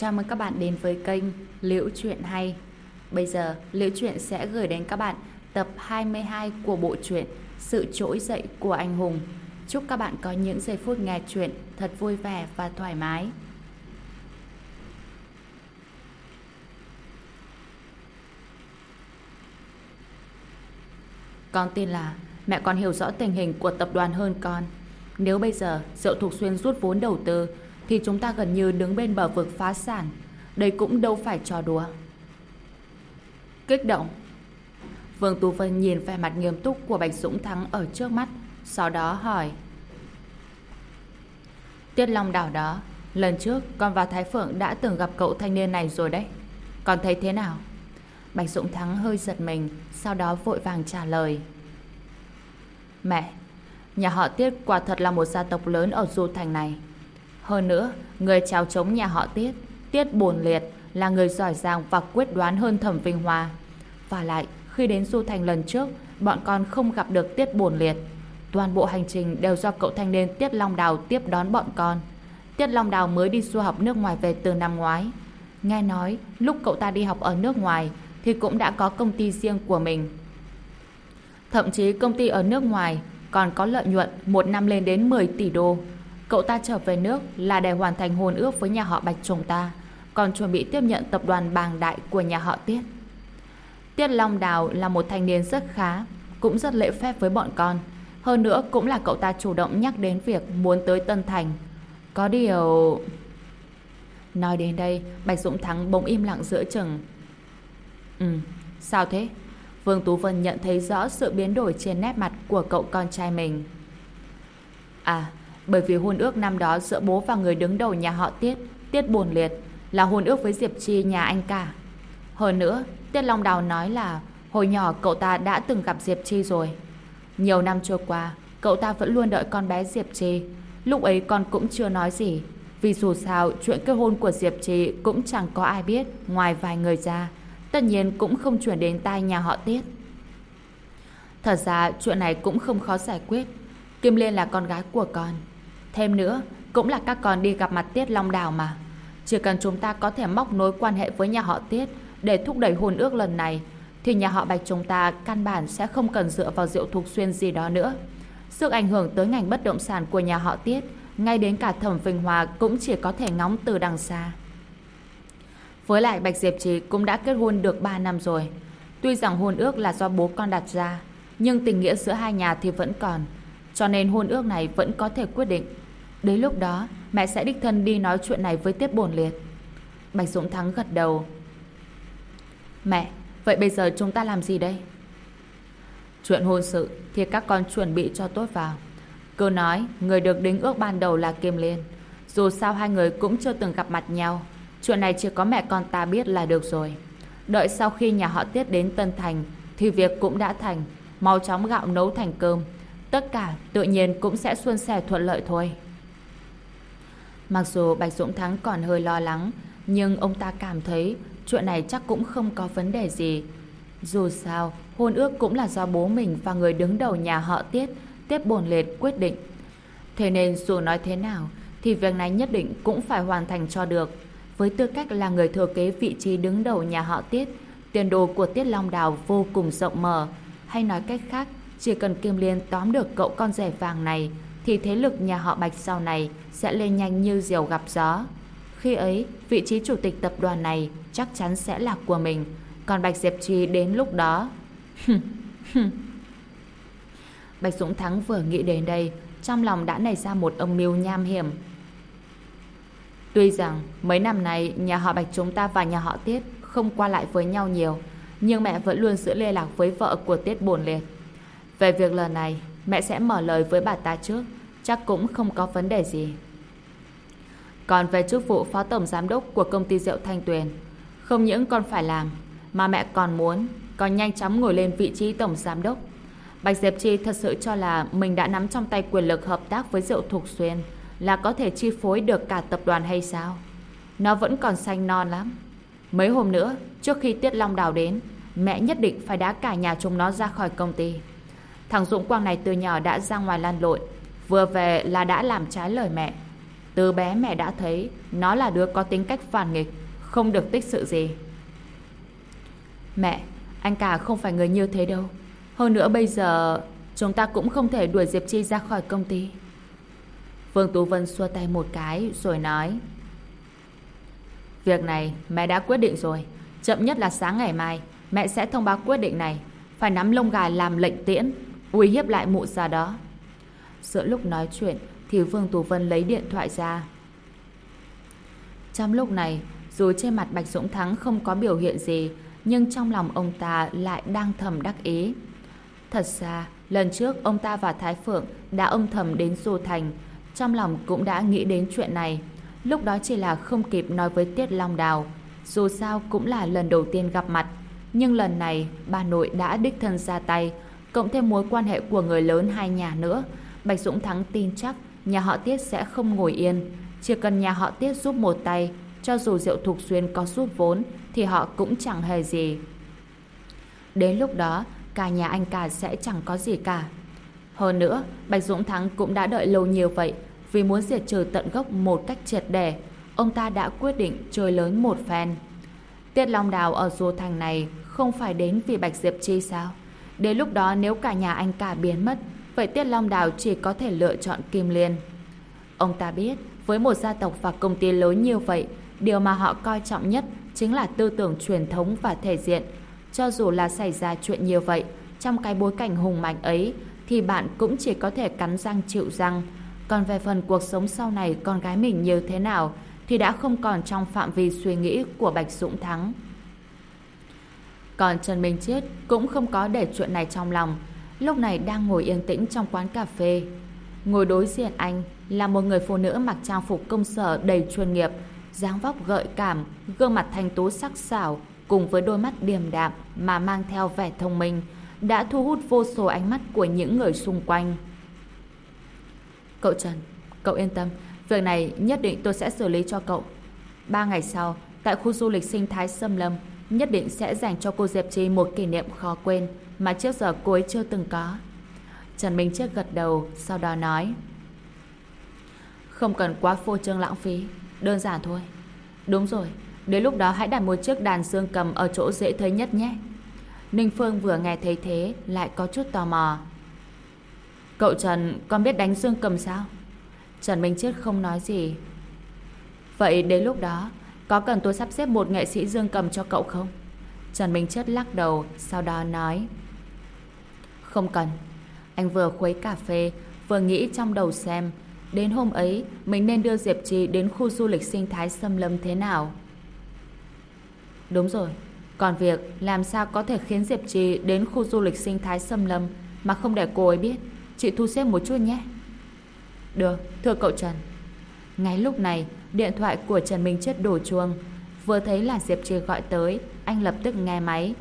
Chào mừng các bạn đến với kênh Liễu Chuyện Hay. Bây giờ, Liễu Chuyện sẽ gửi đến các bạn tập 22 của bộ truyện Sự Trỗi Dậy của Anh Hùng. Chúc các bạn có những giây phút nghe chuyện thật vui vẻ và thoải mái. Con tin là mẹ còn hiểu rõ tình hình của tập đoàn hơn con. Nếu bây giờ Diệu Thục Xuyên rút vốn đầu tư thì chúng ta gần như đứng bên bờ vực phá sản. Đây cũng đâu phải trò đùa. Kích động. Vương Tú Vân nhìn vẻ mặt nghiêm túc của Bạch Dũng Thắng ở trước mắt, sau đó hỏi. Tiết Long đảo đó, lần trước con và Thái Phượng đã từng gặp cậu thanh niên này rồi đấy. Con thấy thế nào? Bạch Dũng Thắng hơi giật mình, sau đó vội vàng trả lời. Mẹ, nhà họ Tiết quả thật là một gia tộc lớn ở Du Thành này. Hơn nữa, người trèo chống nhà họ Tiết, Tiết Bồn Liệt là người giỏi giang và quyết đoán hơn Thẩm Vinh Hoa. Và lại, khi đến Du Thành lần trước, bọn con không gặp được Tiết Bồn Liệt. Toàn bộ hành trình đều do cậu thanh niên Tiết Long Đào tiếp đón bọn con. Tiết Long Đào mới đi du học nước ngoài về từ năm ngoái. Nghe nói, lúc cậu ta đi học ở nước ngoài thì cũng đã có công ty riêng của mình. Thậm chí công ty ở nước ngoài còn có lợi nhuận một năm lên đến 10 tỷ đô. Cậu ta trở về nước là để hoàn thành hôn ước với nhà họ Bạch chúng ta, còn chuẩn bị tiếp nhận tập đoàn bàng đại của nhà họ Tiết. Tiết Long Đào là một thanh niên rất khá, cũng rất lễ phép với bọn con. Hơn nữa cũng là cậu ta chủ động nhắc đến việc muốn tới Tân Thành. Có điều... Nói đến đây, Bạch Dũng Thắng bỗng im lặng giữa chừng. Ừ, sao thế? Vương Tú Vân nhận thấy rõ sự biến đổi trên nét mặt của cậu con trai mình. À, bởi vì hôn ước năm đó giữa bố và người đứng đầu nhà họ Tiết, Tiết Bồn Liệt, là hôn ước với Diệp Chi nhà anh cả. Hơn nữa, Tiết Long Đào nói là hồi nhỏ cậu ta đã từng gặp Diệp Chi rồi. Nhiều năm trôi qua, cậu ta vẫn luôn đợi con bé Diệp Chi. Lúc ấy con cũng chưa nói gì, vì dù sao chuyện kết hôn của Diệp Chi cũng chẳng có ai biết ngoài vài người ra. Tất nhiên cũng không chuyển đến tai nhà họ Tiết. Thật ra chuyện này cũng không khó giải quyết. Kim Liên là con gái của con. Thêm nữa, cũng là các con đi gặp mặt Tiết Long Đào mà. Chỉ cần chúng ta có thể móc nối quan hệ với nhà họ Tiết để thúc đẩy hôn ước lần này, thì nhà họ Bạch chúng ta căn bản sẽ không cần dựa vào rượu thục xuyên gì đó nữa. Sức ảnh hưởng tới ngành bất động sản của nhà họ Tiết, ngay đến cả Thẩm Vinh Hòa cũng chỉ có thể ngóng từ đằng xa. Với lại Bạch Diệp Trì cũng đã kết hôn được 3 năm rồi. Tuy rằng hôn ước là do bố con đặt ra, nhưng tình nghĩa giữa hai nhà thì vẫn còn. Cho nên hôn ước này vẫn có thể quyết định. Đến lúc đó, mẹ sẽ đích thân đi nói chuyện này với Tiết Bổn Liệt. Bạch Dũng Thắng gật đầu. Mẹ, vậy bây giờ chúng ta làm gì đây? Chuyện hôn sự thì các con chuẩn bị cho tốt vào. Cứ nói, người được đính ước ban đầu là Kim Liên. Dù sao hai người cũng chưa từng gặp mặt nhau, Chuyện này chỉ có mẹ con ta biết là được rồi. Đợi sau khi nhà họ Tiết đến Tân Thành thì việc cũng đã thành. Mau chóng gạo nấu thành cơm. Tất cả tự nhiên cũng sẽ suôn sẻ thuận lợi thôi. Mặc dù Bạch Dũng Thắng còn hơi lo lắng nhưng ông ta cảm thấy chuyện này chắc cũng không có vấn đề gì. Dù sao, hôn ước cũng là do bố mình và người đứng đầu nhà họ Tiết tiếp Bồn Liệt quyết định. Thế nên dù nói thế nào thì việc này nhất định cũng phải hoàn thành cho được. Với tư cách là người thừa kế vị trí đứng đầu nhà họ Tiết, tiền đồ của Tiết Long Đào vô cùng rộng mở. Hay nói cách khác, chỉ cần Kim Liên tóm được cậu con rể vàng này, thì thế lực nhà họ Bạch sau này sẽ lên nhanh như diều gặp gió. Khi ấy, vị trí chủ tịch tập đoàn này chắc chắn sẽ là của mình. Còn Bạch Diệp Trì đến lúc đó... Bạch Dũng Thắng vừa nghĩ đến đây, trong lòng đã nảy ra một âm mưu nham hiểm. Tuy rằng mấy năm nay nhà họ Bạch chúng ta và nhà họ Tiết không qua lại với nhau nhiều, nhưng mẹ vẫn luôn giữ liên lạc với vợ của Tiết Bồn Liệt. Về việc lần này, mẹ sẽ mở lời với bà ta trước, chắc cũng không có vấn đề gì. Còn về chức vụ phó tổng giám đốc của công ty rượu Thanh Tuyền, không những con phải làm, mà mẹ còn muốn, còn nhanh chóng ngồi lên vị trí tổng giám đốc. Bạch Diệp Chi thật sự cho là mình đã nắm trong tay quyền lực hợp tác với rượu Thục Xuyên, là có thể chi phối được cả tập đoàn hay sao? Nó vẫn còn xanh non lắm. Mấy hôm nữa, trước khi Tiết Long Đào đến, mẹ nhất định phải đá cả nhà chúng nó ra khỏi công ty. Thằng Dũng Quang này từ nhỏ đã ra ngoài lan lộn, vừa về là đã làm trái lời mẹ. Từ bé mẹ đã thấy nó là đứa có tính cách phản nghịch, không được tích sự gì. Mẹ, anh cả không phải người như thế đâu. Hơn nữa bây giờ chúng ta cũng không thể đuổi Diệp Chi ra khỏi công ty. Vương Tú Vân xua tay một cái rồi nói Việc này mẹ đã quyết định rồi. Chậm nhất là sáng ngày mai mẹ sẽ thông báo quyết định này. Phải nắm lông gà làm lệnh tiễn uy hiếp lại mụ già đó. Giữa lúc nói chuyện thì Vương Tú Vân lấy điện thoại ra. Trong lúc này, dù trên mặt Bạch Dũng Thắng không có biểu hiện gì, nhưng trong lòng ông ta lại đang thầm đắc ý. Thật ra, lần trước ông ta và Thái Phượng đã âm thầm đến Du Thành, trong lòng cũng đã nghĩ đến chuyện này. Lúc đó chỉ là không kịp nói với Tiết Long Đào, dù sao cũng là lần đầu tiên gặp mặt. Nhưng lần này, bà nội đã đích thân ra tay, cộng thêm mối quan hệ của người lớn hai nhà nữa. Bạch Dũng Thắng tin chắc nhà họ Tiết sẽ không ngồi yên. Chỉ cần nhà họ Tiết giúp một tay, cho dù Diệu Thục Xuyên có giúp vốn, thì họ cũng chẳng hề gì. Đến lúc đó, cả nhà anh cả sẽ chẳng có gì cả. Hơn nữa, Bạch Dũng Thắng cũng đã đợi lâu nhiều vậy, vì muốn diệt trừ tận gốc một cách triệt để, ông ta đã quyết định chơi lớn một phen. Tiết Long Đào ở Du Thành này không phải đến vì Bạch Diệp Chi sao? Đến lúc đó nếu cả nhà anh cả biến mất, vậy Tiết Long Đào chỉ có thể lựa chọn Kim Liên. Ông ta biết, với một gia tộc và công ty lớn như vậy, điều mà họ coi trọng nhất chính là tư tưởng truyền thống và thể diện. Cho dù là xảy ra chuyện như vậy, trong cái bối cảnh hùng mạnh ấy, thì bạn cũng chỉ có thể cắn răng chịu răng. Còn về phần cuộc sống sau này con gái mình như thế nào, thì đã không còn trong phạm vi suy nghĩ của Bạch Dũng Thắng. Còn Trần Minh Chết cũng không có để chuyện này trong lòng. Lúc này đang ngồi yên tĩnh trong quán cà phê. Ngồi đối diện anh là một người phụ nữ mặc trang phục công sở đầy chuyên nghiệp, dáng vóc gợi cảm, gương mặt thanh tú sắc sảo cùng với đôi mắt điềm đạm mà mang theo vẻ thông minh đã thu hút vô số ánh mắt của những người xung quanh. Cậu Trần, cậu yên tâm, việc này nhất định tôi sẽ xử lý cho cậu. Ba ngày sau, tại khu du lịch sinh thái Sâm Lâm, nhất định sẽ dành cho cô Diệp Chi một kỷ niệm khó quên mà trước giờ cô ấy chưa từng có. Trần Minh Chiết gật đầu, sau đó nói Không cần quá phô trương lãng phí, đơn giản thôi. Đúng rồi, đến lúc đó hãy đặt một chiếc đàn xương cầm ở chỗ dễ thấy nhất nhé. Ninh Phương vừa nghe thấy thế, lại có chút tò mò. Cậu Trần, con biết đánh xương cầm sao? Trần Minh Chiết không nói gì. Vậy đến lúc đó, có cần tôi sắp xếp một nghệ sĩ dương cầm cho cậu không? Trần Minh Chất lắc đầu, sau đó nói. Không cần. Anh vừa khuấy cà phê, vừa nghĩ trong đầu xem, đến hôm ấy mình nên đưa Diệp Trì đến khu du lịch sinh thái xâm lâm thế nào. Đúng rồi, còn việc làm sao có thể khiến Diệp Trì đến khu du lịch sinh thái xâm lâm mà không để cô ấy biết, chị thu xếp một chút nhé. Được, thưa cậu Trần. Ngay lúc này, điện thoại của Trần Minh Chết đổ chuông. Vừa thấy là Diệp Trì gọi tới, anh lập tức nghe máy.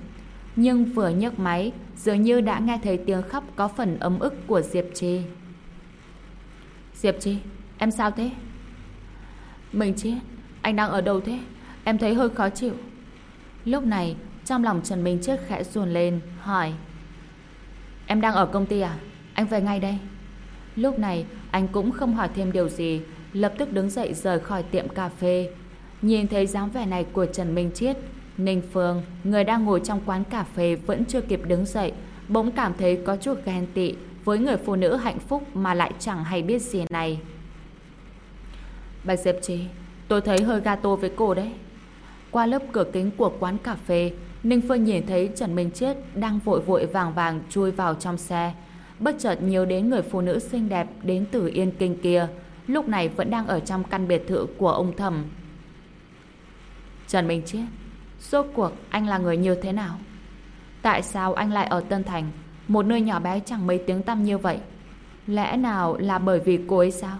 Nhưng vừa nhấc máy, dường như đã nghe thấy tiếng khóc có phần ấm ức của Diệp Trì. Diệp Trì, em sao thế? Mình chết, anh đang ở đâu thế? Em thấy hơi khó chịu. Lúc này, trong lòng Trần Minh Chết khẽ ruồn lên, hỏi. Em đang ở công ty à? Anh về ngay đây. Lúc này, anh cũng không hỏi thêm điều gì, lập tức đứng dậy rời khỏi tiệm cà phê. Nhìn thấy dáng vẻ này của Trần Minh Chiết, Ninh Phương, người đang ngồi trong quán cà phê vẫn chưa kịp đứng dậy, bỗng cảm thấy có chút ghen tị với người phụ nữ hạnh phúc mà lại chẳng hay biết gì này. Bạch Diệp Trì, tôi thấy hơi gato với cô đấy. Qua lớp cửa kính của quán cà phê, Ninh Phương nhìn thấy Trần Minh Chiết đang vội vội vàng vàng chui vào trong xe. Bất chợt nhớ đến người phụ nữ xinh đẹp đến từ Yên Kinh kia, lúc này vẫn đang ở trong căn biệt thự của ông thầm. Trần Minh Chiết, rốt cuộc anh là người như thế nào? Tại sao anh lại ở Tân Thành, một nơi nhỏ bé chẳng mấy tiếng tăm như vậy? Lẽ nào là bởi vì cô ấy sao?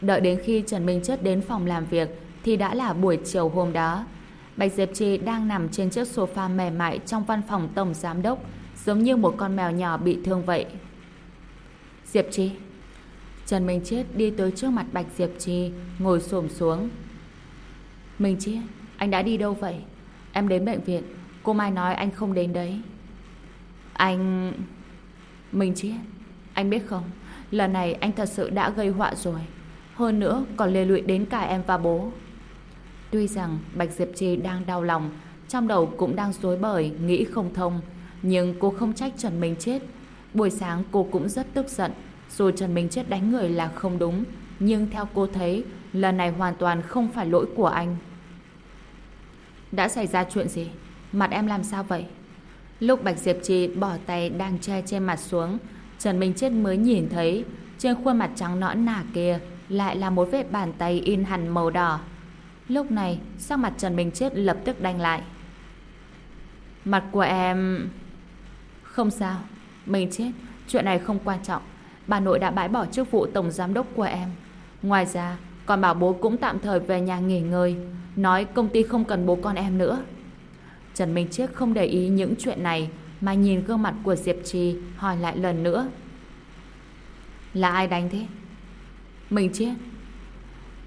Đợi đến khi Trần Minh Chất đến phòng làm việc thì đã là buổi chiều hôm đó. Bạch Diệp Trì đang nằm trên chiếc sofa mềm mại trong văn phòng tổng giám đốc giống như một con mèo nhỏ bị thương vậy. Diệp Trì Trần Minh Chết đi tới trước mặt Bạch Diệp Trì, ngồi xổm xuống. Minh Chết anh đã đi đâu vậy? Em đến bệnh viện, cô Mai nói anh không đến đấy. Anh... mình chết anh biết không, lần này anh thật sự đã gây họa rồi. Hơn nữa còn lê lụy đến cả em và bố. Tuy rằng Bạch Diệp Trì đang đau lòng, trong đầu cũng đang rối bời, nghĩ không thông. Nhưng cô không trách Trần Minh Chết. Buổi sáng cô cũng rất tức giận. Dù Trần Minh Chết đánh người là không đúng, nhưng theo cô thấy, lần này hoàn toàn không phải lỗi của anh. Đã xảy ra chuyện gì? Mặt em làm sao vậy? Lúc Bạch Diệp Trì bỏ tay đang che trên mặt xuống, Trần Minh Chết mới nhìn thấy trên khuôn mặt trắng nõn nà kia lại là một vết bàn tay in hẳn màu đỏ. Lúc này, sắc mặt Trần Minh Chết lập tức đanh lại. Mặt của em... Không sao, minh chết, chuyện này không quan trọng. Bà nội đã bãi bỏ chức vụ tổng giám đốc của em. Ngoài ra, còn bảo bố cũng tạm thời về nhà nghỉ ngơi, nói công ty không cần bố con em nữa. Trần Minh Chiết không để ý những chuyện này mà nhìn gương mặt của Diệp Trì hỏi lại lần nữa. Là ai đánh thế? Mình Chiết.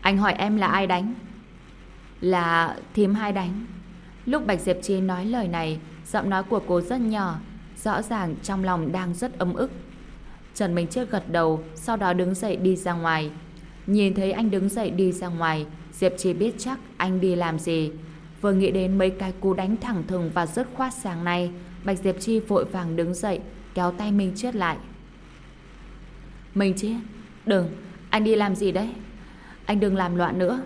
Anh hỏi em là ai đánh? Là thím hai đánh. Lúc Bạch Diệp trì nói lời này, giọng nói của cô rất nhỏ, rõ ràng trong lòng đang rất ấm ức. Trần Minh Chiết gật đầu, sau đó đứng dậy đi ra ngoài. Nhìn thấy anh đứng dậy đi ra ngoài, Diệp Chi biết chắc anh đi làm gì, Vừa nghĩ đến mấy cái cú đánh thẳng thừng và rất khoát sáng nay, Bạch Diệp Chi vội vàng đứng dậy, kéo tay Minh Chiết lại. Minh Chiết, đừng, anh đi làm gì đấy? Anh đừng làm loạn nữa.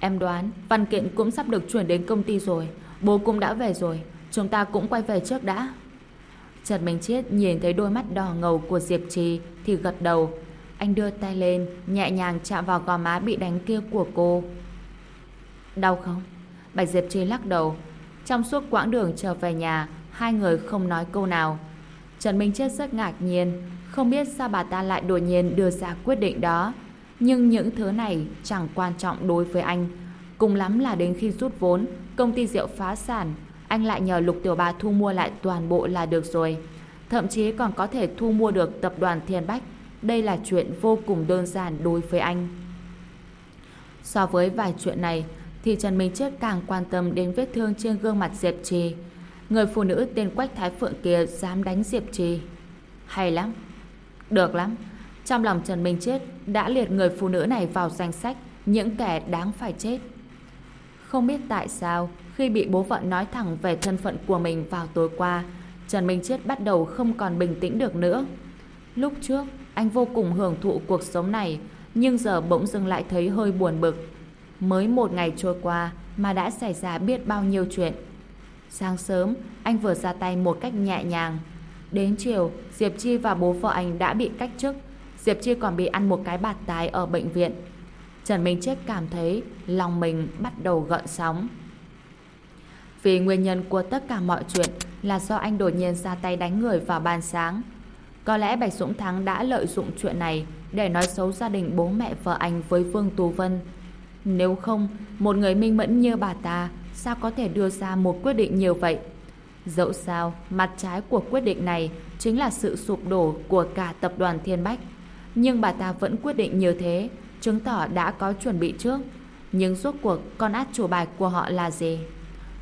Em đoán, văn kiện cũng sắp được chuyển đến công ty rồi, bố cũng đã về rồi, chúng ta cũng quay về trước đã. Trần Minh Chiết nhìn thấy đôi mắt đỏ ngầu của Diệp Trì thì gật đầu. Anh đưa tay lên, nhẹ nhàng chạm vào gò má bị đánh kia của cô. Đau không? Bạch Diệp Trì lắc đầu. Trong suốt quãng đường trở về nhà, hai người không nói câu nào. Trần Minh Chết rất ngạc nhiên, không biết sao bà ta lại đột nhiên đưa ra quyết định đó. Nhưng những thứ này chẳng quan trọng đối với anh. Cùng lắm là đến khi rút vốn, công ty rượu phá sản, anh lại nhờ Lục Tiểu Bà thu mua lại toàn bộ là được rồi. Thậm chí còn có thể thu mua được tập đoàn Thiên Bách. Đây là chuyện vô cùng đơn giản đối với anh. So với vài chuyện này, thì Trần Minh Chết càng quan tâm đến vết thương trên gương mặt Diệp Trì. Người phụ nữ tên Quách Thái Phượng kia dám đánh Diệp Trì. Hay lắm. Được lắm. Trong lòng Trần Minh Chết đã liệt người phụ nữ này vào danh sách những kẻ đáng phải chết. Không biết tại sao, khi bị bố vợ nói thẳng về thân phận của mình vào tối qua, Trần Minh Chết bắt đầu không còn bình tĩnh được nữa. Lúc trước, anh vô cùng hưởng thụ cuộc sống này, nhưng giờ bỗng dưng lại thấy hơi buồn bực. Mới một ngày trôi qua mà đã xảy ra biết bao nhiêu chuyện. Sáng sớm, anh vừa ra tay một cách nhẹ nhàng. Đến chiều, Diệp Chi và bố vợ anh đã bị cách chức. Diệp Chi còn bị ăn một cái bạt tái ở bệnh viện. Trần Minh Chết cảm thấy lòng mình bắt đầu gợn sóng. Vì nguyên nhân của tất cả mọi chuyện là do anh đột nhiên ra tay đánh người vào ban sáng. Có lẽ Bạch Dũng Thắng đã lợi dụng chuyện này để nói xấu gia đình bố mẹ vợ anh với Vương Tú Vân. Nếu không, một người minh mẫn như bà ta sao có thể đưa ra một quyết định như vậy? Dẫu sao, mặt trái của quyết định này chính là sự sụp đổ của cả tập đoàn Thiên Bách. Nhưng bà ta vẫn quyết định như thế, chứng tỏ đã có chuẩn bị trước. Nhưng rốt cuộc con át chủ bài của họ là gì?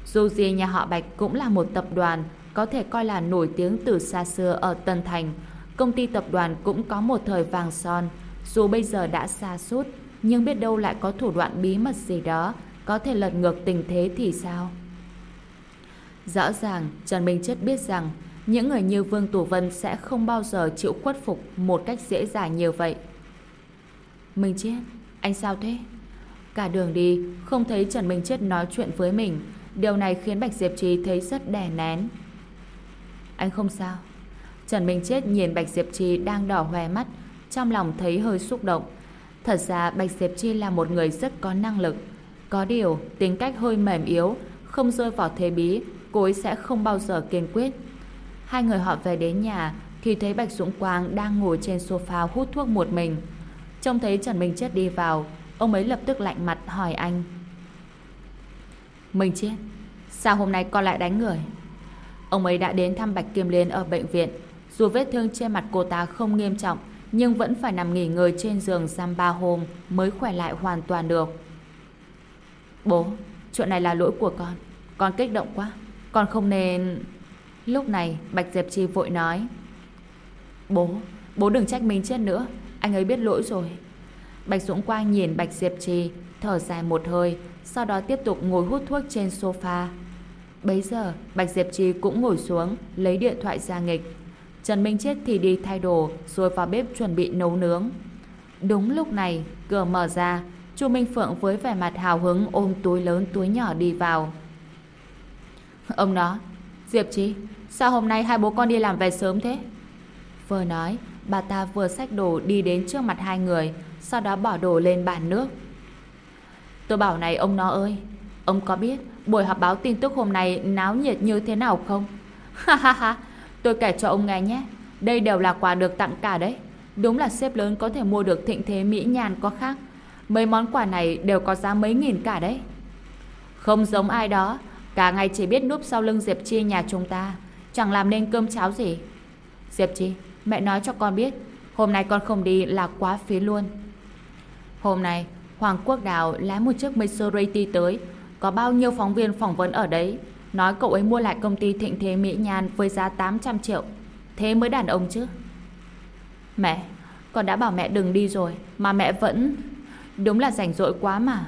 Dù gì nhà họ Bạch cũng là một tập đoàn có thể coi là nổi tiếng từ xa xưa ở Tân Thành. Công ty tập đoàn cũng có một thời vàng son, dù bây giờ đã xa suốt, nhưng biết đâu lại có thủ đoạn bí mật gì đó có thể lật ngược tình thế thì sao? Rõ ràng, Trần Minh Chất biết rằng những người như Vương Tù Vân sẽ không bao giờ chịu khuất phục một cách dễ dàng như vậy. Minh Chết, anh sao thế? Cả đường đi, không thấy Trần Minh Chết nói chuyện với mình. Điều này khiến Bạch Diệp Trì thấy rất đè nén. Anh không sao. Trần Minh Chết nhìn Bạch Diệp Chi đang đỏ hoe mắt, trong lòng thấy hơi xúc động. Thật ra Bạch Diệp Chi là một người rất có năng lực. Có điều, tính cách hơi mềm yếu, không rơi vào thế bí, cô ấy sẽ không bao giờ kiên quyết. Hai người họ về đến nhà thì thấy Bạch Dũng Quang đang ngồi trên sofa hút thuốc một mình. Trông thấy Trần Minh Chết đi vào, ông ấy lập tức lạnh mặt hỏi anh. Minh Chết, sao hôm nay con lại đánh người? Ông ấy đã đến thăm Bạch Kim Liên ở bệnh viện. Dù vết thương trên mặt cô ta không nghiêm trọng, nhưng vẫn phải nằm nghỉ ngơi trên giường giam ba hôm mới khỏe lại hoàn toàn được. Bố, chuyện này là lỗi của con. Con kích động quá. Con không nên... Lúc này, Bạch Diệp Chi vội nói. Bố, bố đừng trách mình chết nữa. Anh ấy biết lỗi rồi. Bạch Dũng Quang nhìn Bạch Diệp Trì, thở dài một hơi, sau đó tiếp tục ngồi hút thuốc trên sofa. Bấy giờ, Bạch Diệp Trì cũng ngồi xuống, lấy điện thoại ra nghịch. Trần Minh Chết thì đi thay đồ, rồi vào bếp chuẩn bị nấu nướng. Đúng lúc này, cửa mở ra, Chu Minh Phượng với vẻ mặt hào hứng ôm túi lớn túi nhỏ đi vào. Ông nó, Diệp Chí, sao hôm nay hai bố con đi làm về sớm thế? Vừa nói, bà ta vừa xách đồ đi đến trước mặt hai người, sau đó bỏ đồ lên bàn nước. Tôi bảo này ông nó ơi, ông có biết buổi họp báo tin tức hôm nay náo nhiệt như thế nào không? Ha ha ha, tôi kể cho ông nghe nhé, đây đều là quà được tặng cả đấy. Đúng là sếp lớn có thể mua được thịnh thế mỹ nhàn có khác. Mấy món quà này đều có giá mấy nghìn cả đấy. Không giống ai đó, cả ngày chỉ biết núp sau lưng Diệp Chi nhà chúng ta, chẳng làm nên cơm cháo gì. Diệp Chi, mẹ nói cho con biết, hôm nay con không đi là quá phí luôn. Hôm nay, Hoàng Quốc Đào lái một chiếc Maserati tới, có bao nhiêu phóng viên phỏng vấn ở đấy, nói cậu ấy mua lại công ty Thịnh Thế Mỹ Nhan với giá 800 triệu. Thế mới đàn ông chứ. Mẹ, con đã bảo mẹ đừng đi rồi, mà mẹ vẫn... Đúng là rảnh rỗi quá mà.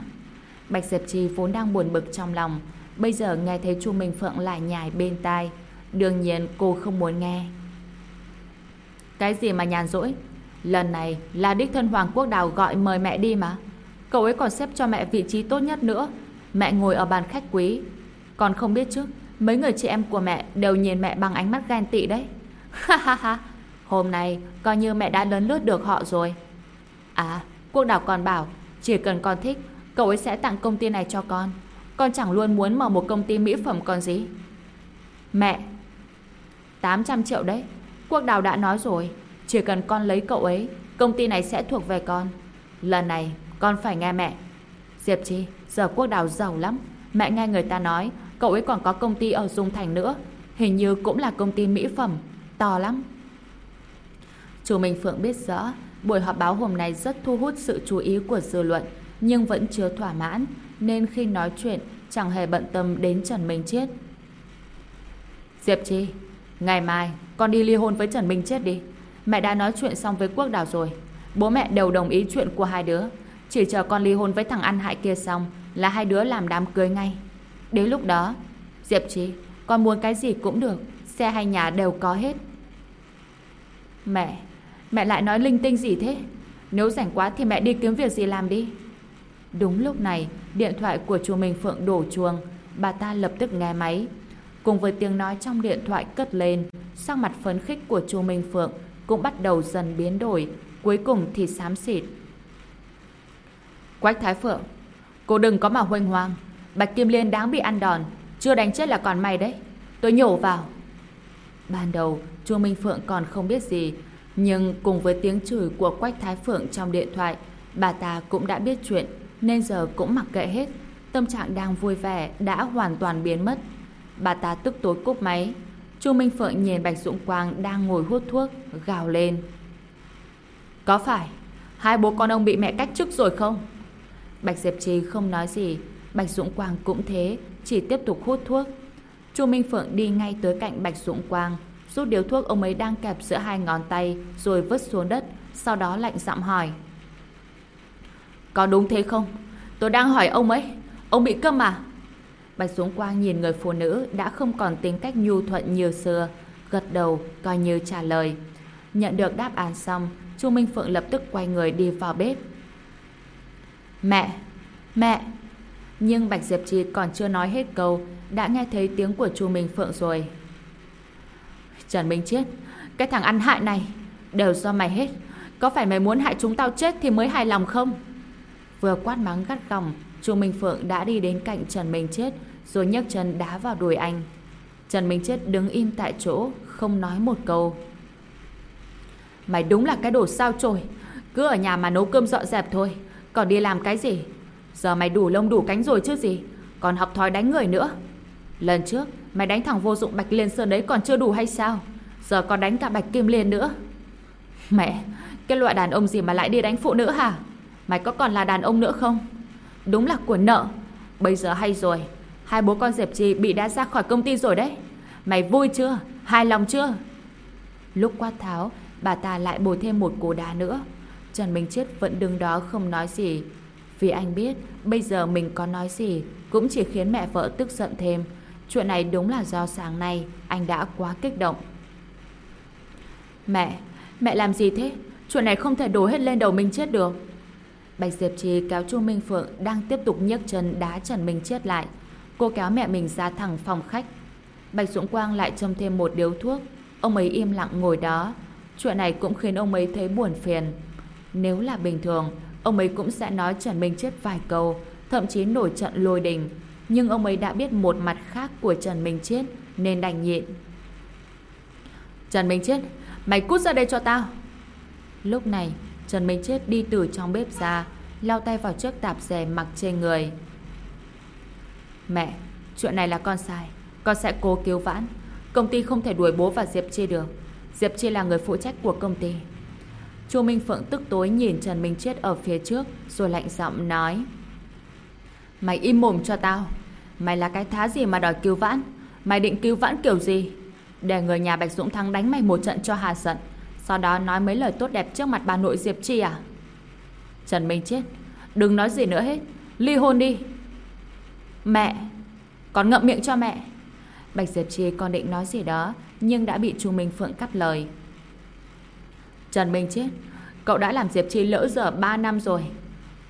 Bạch Diệp Trì vốn đang buồn bực trong lòng, bây giờ nghe thấy Chu Minh Phượng lại nhài bên tai. Đương nhiên cô không muốn nghe. Cái gì mà nhàn rỗi? Lần này là đích thân Hoàng Quốc Đào gọi mời mẹ đi mà. Cậu ấy còn xếp cho mẹ vị trí tốt nhất nữa. Mẹ ngồi ở bàn khách quý. Còn không biết chứ, mấy người chị em của mẹ đều nhìn mẹ bằng ánh mắt ghen tị đấy. Ha ha ha, hôm nay coi như mẹ đã lớn lướt được họ rồi. À, Quốc Đào còn bảo, chỉ cần con thích, cậu ấy sẽ tặng công ty này cho con. Con chẳng luôn muốn mở một công ty mỹ phẩm còn gì. Mẹ, 800 triệu đấy. Quốc Đào đã nói rồi, chỉ cần con lấy cậu ấy, công ty này sẽ thuộc về con. Lần này, con phải nghe mẹ. Diệp Chi, giờ Quốc Đào giàu lắm. Mẹ nghe người ta nói, cậu ấy còn có công ty ở Dung Thành nữa. Hình như cũng là công ty mỹ phẩm. To lắm. Chủ Minh Phượng biết rõ, buổi họp báo hôm nay rất thu hút sự chú ý của dư luận, nhưng vẫn chưa thỏa mãn, nên khi nói chuyện chẳng hề bận tâm đến Trần Minh Chết. Diệp Chi, ngày mai con đi ly hôn với Trần Minh Chết đi. Mẹ đã nói chuyện xong với Quốc Đào rồi. Bố mẹ đều đồng ý chuyện của hai đứa. Chỉ chờ con ly hôn với thằng ăn hại kia xong là hai đứa làm đám cưới ngay. Đến lúc đó, Diệp Chi, con muốn cái gì cũng được. Xe hay nhà đều có hết. Mẹ, mẹ lại nói linh tinh gì thế? Nếu rảnh quá thì mẹ đi kiếm việc gì làm đi. Đúng lúc này, điện thoại của chùa Minh Phượng đổ chuông. Bà ta lập tức nghe máy. Cùng với tiếng nói trong điện thoại cất lên, sắc mặt phấn khích của chùa Minh Phượng cũng bắt đầu dần biến đổi, cuối cùng thì xám xịt. Quách Thái Phượng, cô đừng có mà huênh hoang. Bạch Kim Liên đáng bị ăn đòn, chưa đánh chết là còn may đấy. Tôi nhổ vào. Ban đầu, Chu Minh Phượng còn không biết gì, nhưng cùng với tiếng chửi của Quách Thái Phượng trong điện thoại, bà ta cũng đã biết chuyện, nên giờ cũng mặc kệ hết. Tâm trạng đang vui vẻ đã hoàn toàn biến mất. Bà ta tức tối cúp máy. Chu Minh Phượng nhìn Bạch Dũng Quang đang ngồi hút thuốc, gào lên. Có phải hai bố con ông bị mẹ cách chức rồi không? Bạch Diệp Trì không nói gì, Bạch Dũng Quang cũng thế, chỉ tiếp tục hút thuốc. Chu Minh Phượng đi ngay tới cạnh Bạch Dũng Quang, rút điếu thuốc ông ấy đang kẹp giữa hai ngón tay rồi vứt xuống đất, sau đó lạnh giọng hỏi. Có đúng thế không? Tôi đang hỏi ông ấy, ông bị câm à? Bạch Dũng Quang nhìn người phụ nữ đã không còn tính cách nhu thuận như xưa, gật đầu coi như trả lời. Nhận được đáp án xong, Chu Minh Phượng lập tức quay người đi vào bếp. Mẹ! Mẹ! Nhưng Bạch Diệp Trì còn chưa nói hết câu, đã nghe thấy tiếng của Chu Minh Phượng rồi. Trần Minh Chiết, cái thằng ăn hại này, đều do mày hết. Có phải mày muốn hại chúng tao chết thì mới hài lòng không? Vừa quát mắng gắt gỏng, Chu Minh Phượng đã đi đến cạnh Trần Minh Chết rồi nhấc chân đá vào đùi anh. Trần Minh Chết đứng im tại chỗ, không nói một câu. Mày đúng là cái đồ sao trồi, cứ ở nhà mà nấu cơm dọn dẹp thôi, còn đi làm cái gì? Giờ mày đủ lông đủ cánh rồi chứ gì, còn học thói đánh người nữa. Lần trước, mày đánh thằng vô dụng Bạch Liên Sơn đấy còn chưa đủ hay sao? Giờ còn đánh cả Bạch Kim Liên nữa. Mẹ, cái loại đàn ông gì mà lại đi đánh phụ nữ hả? Mày có còn là đàn ông nữa không? Đúng là của nợ. Bây giờ hay rồi, hai bố con Diệp Trì bị đã ra khỏi công ty rồi đấy. Mày vui chưa? Hài lòng chưa? Lúc quát tháo, bà ta lại bồi thêm một cú đá nữa. Trần Minh Chết vẫn đứng đó không nói gì. Vì anh biết bây giờ mình có nói gì cũng chỉ khiến mẹ vợ tức giận thêm. Chuyện này đúng là do sáng nay anh đã quá kích động. Mẹ, mẹ làm gì thế? Chuyện này không thể đổ hết lên đầu mình Chết được. Bạch Diệp Trì kéo Chu Minh Phượng đang tiếp tục nhấc chân đá Trần Minh Chết lại. Cô kéo mẹ mình ra thẳng phòng khách. Bạch Dũng Quang lại châm thêm một điếu thuốc. Ông ấy im lặng ngồi đó. Chuyện này cũng khiến ông ấy thấy buồn phiền. Nếu là bình thường, ông ấy cũng sẽ nói Trần Minh Chết vài câu, thậm chí nổi trận lôi đình. Nhưng ông ấy đã biết một mặt khác của Trần Minh Chết nên đành nhịn. Trần Minh Chết, mày cút ra đây cho tao. Lúc này, Trần Minh Chết đi từ trong bếp ra, lao tay vào chiếc tạp dề mặc trên người. Mẹ, chuyện này là con sai. Con sẽ cố cứu vãn. Công ty không thể đuổi bố và Diệp Chi được. Diệp Chi là người phụ trách của công ty. Chu Minh Phượng tức tối nhìn Trần Minh Chết ở phía trước rồi lạnh giọng nói Mày im mồm cho tao. Mày là cái thá gì mà đòi cứu vãn? Mày định cứu vãn kiểu gì? Để người nhà Bạch Dũng Thắng đánh mày một trận cho hà giận. Sau đó nói mấy lời tốt đẹp trước mặt bà nội Diệp Chi à? Trần Minh Chết, đừng nói gì nữa hết. Ly hôn đi. Mẹ, còn ngậm miệng cho mẹ. Bạch Diệp Chi còn định nói gì đó, nhưng đã bị Chu Minh Phượng cắt lời. Trần Minh Chết, cậu đã làm Diệp Chi lỡ giờ 3 năm rồi.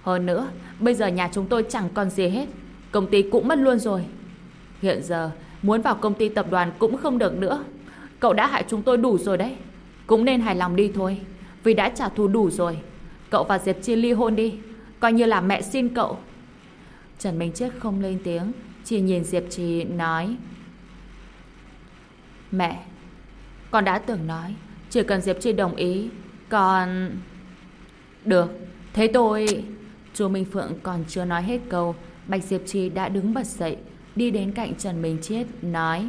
Hơn nữa, bây giờ nhà chúng tôi chẳng còn gì hết. Công ty cũng mất luôn rồi. Hiện giờ, muốn vào công ty tập đoàn cũng không được nữa. Cậu đã hại chúng tôi đủ rồi đấy. Cũng nên hài lòng đi thôi. Vì đã trả thù đủ rồi. Cậu và Diệp Chi ly hôn đi. Coi như là mẹ xin cậu. Trần Minh Chết không lên tiếng. Chỉ nhìn Diệp Chi nói. Mẹ, con đã từng nói. Chỉ cần Diệp Chi đồng ý. Còn... Được, thế tôi... Chu Minh Phượng còn chưa nói hết câu. Bạch Diệp Chi đã đứng bật dậy. Đi đến cạnh Trần Minh Chết, nói.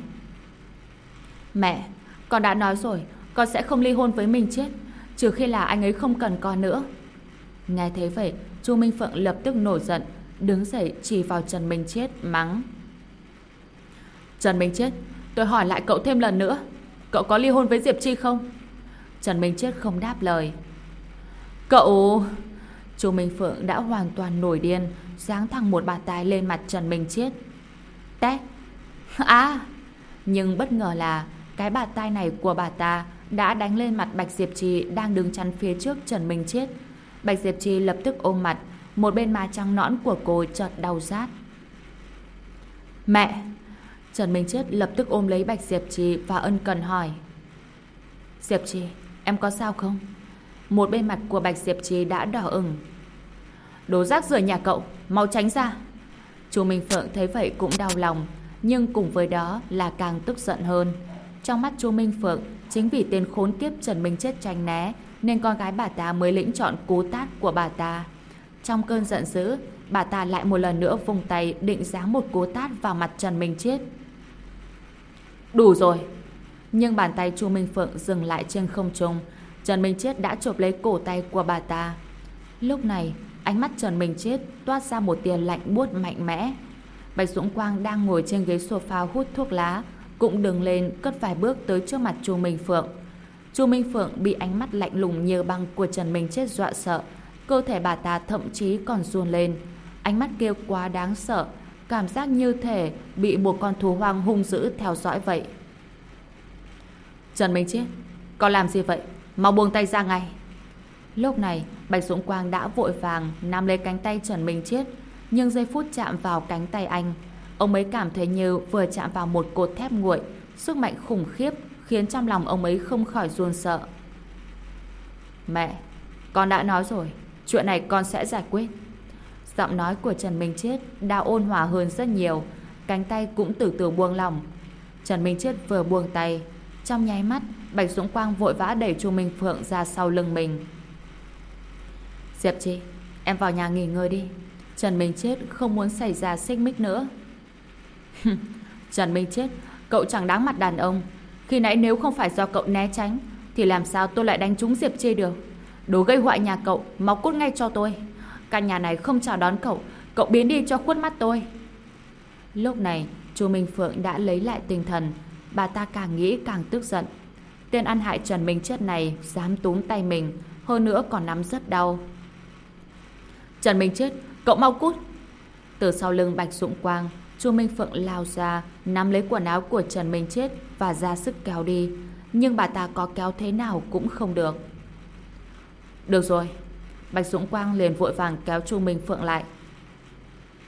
Mẹ, con đã nói rồi con sẽ không ly hôn với mình chết trừ khi là anh ấy không cần con nữa nghe thế vậy chu minh phượng lập tức nổi giận đứng dậy chỉ vào trần minh chết mắng trần minh chết tôi hỏi lại cậu thêm lần nữa cậu có ly hôn với diệp chi không trần minh chết không đáp lời cậu chu minh phượng đã hoàn toàn nổi điên giáng thẳng một bàn tay lên mặt trần minh chết té à nhưng bất ngờ là cái bàn tay này của bà ta đã đánh lên mặt Bạch Diệp Trì đang đứng chắn phía trước Trần Minh Chết. Bạch Diệp Trì lập tức ôm mặt, một bên má trắng nõn của cô chợt đau rát. Mẹ! Trần Minh Chết lập tức ôm lấy Bạch Diệp Trì và ân cần hỏi. Diệp Trì, em có sao không? Một bên mặt của Bạch Diệp Trì đã đỏ ửng. Đồ rác rưởi nhà cậu, mau tránh ra. Chú Minh Phượng thấy vậy cũng đau lòng, nhưng cùng với đó là càng tức giận hơn. Trong mắt chú Minh Phượng, Chính vì tên khốn kiếp Trần Minh Chết tránh né nên con gái bà ta mới lĩnh chọn cú tát của bà ta. Trong cơn giận dữ, bà ta lại một lần nữa vùng tay định giáng một cú tát vào mặt Trần Minh Chết. Đủ rồi! Nhưng bàn tay Chu Minh Phượng dừng lại trên không trung. Trần Minh Chết đã chộp lấy cổ tay của bà ta. Lúc này, ánh mắt Trần Minh Chết toát ra một tia lạnh buốt mạnh mẽ. Bạch Dũng Quang đang ngồi trên ghế sofa hút thuốc lá, cũng đứng lên cất vài bước tới trước mặt Chu Minh Phượng. Chu Minh Phượng bị ánh mắt lạnh lùng như băng của Trần Minh Chết dọa sợ, cơ thể bà ta thậm chí còn run lên. Ánh mắt kêu quá đáng sợ, cảm giác như thể bị một con thú hoang hung dữ theo dõi vậy. Trần Minh Chết, Con làm gì vậy? Mau buông tay ra ngay. Lúc này, Bạch Dũng Quang đã vội vàng nắm lấy cánh tay Trần Minh Chết, nhưng giây phút chạm vào cánh tay anh, Ông ấy cảm thấy như vừa chạm vào một cột thép nguội, sức mạnh khủng khiếp khiến trong lòng ông ấy không khỏi run sợ. Mẹ, con đã nói rồi, chuyện này con sẽ giải quyết. Giọng nói của Trần Minh Chết đã ôn hòa hơn rất nhiều, cánh tay cũng từ từ buông lỏng. Trần Minh Chết vừa buông tay, trong nháy mắt, Bạch Dũng Quang vội vã đẩy Chu Minh Phượng ra sau lưng mình. Diệp Chi, em vào nhà nghỉ ngơi đi. Trần Minh Chết không muốn xảy ra xích mích nữa. Trần Minh chết Cậu chẳng đáng mặt đàn ông Khi nãy nếu không phải do cậu né tránh Thì làm sao tôi lại đánh trúng Diệp chi được Đồ gây hoại nhà cậu Mau cút ngay cho tôi Căn nhà này không chào đón cậu Cậu biến đi cho khuất mắt tôi Lúc này Chu Minh Phượng đã lấy lại tinh thần Bà ta càng nghĩ càng tức giận Tên ăn hại Trần Minh Chết này Dám túm tay mình hơn nữa còn nắm rất đau. Trần Minh Chết, cậu mau cút! Từ sau lưng Bạch Dũng Quang, Chu Minh Phượng lao ra, nắm lấy quần áo của Trần Minh Chết và ra sức kéo đi. Nhưng bà ta có kéo thế nào cũng không được. Được rồi. Bạch Dũng Quang liền vội vàng kéo Chu Minh Phượng lại.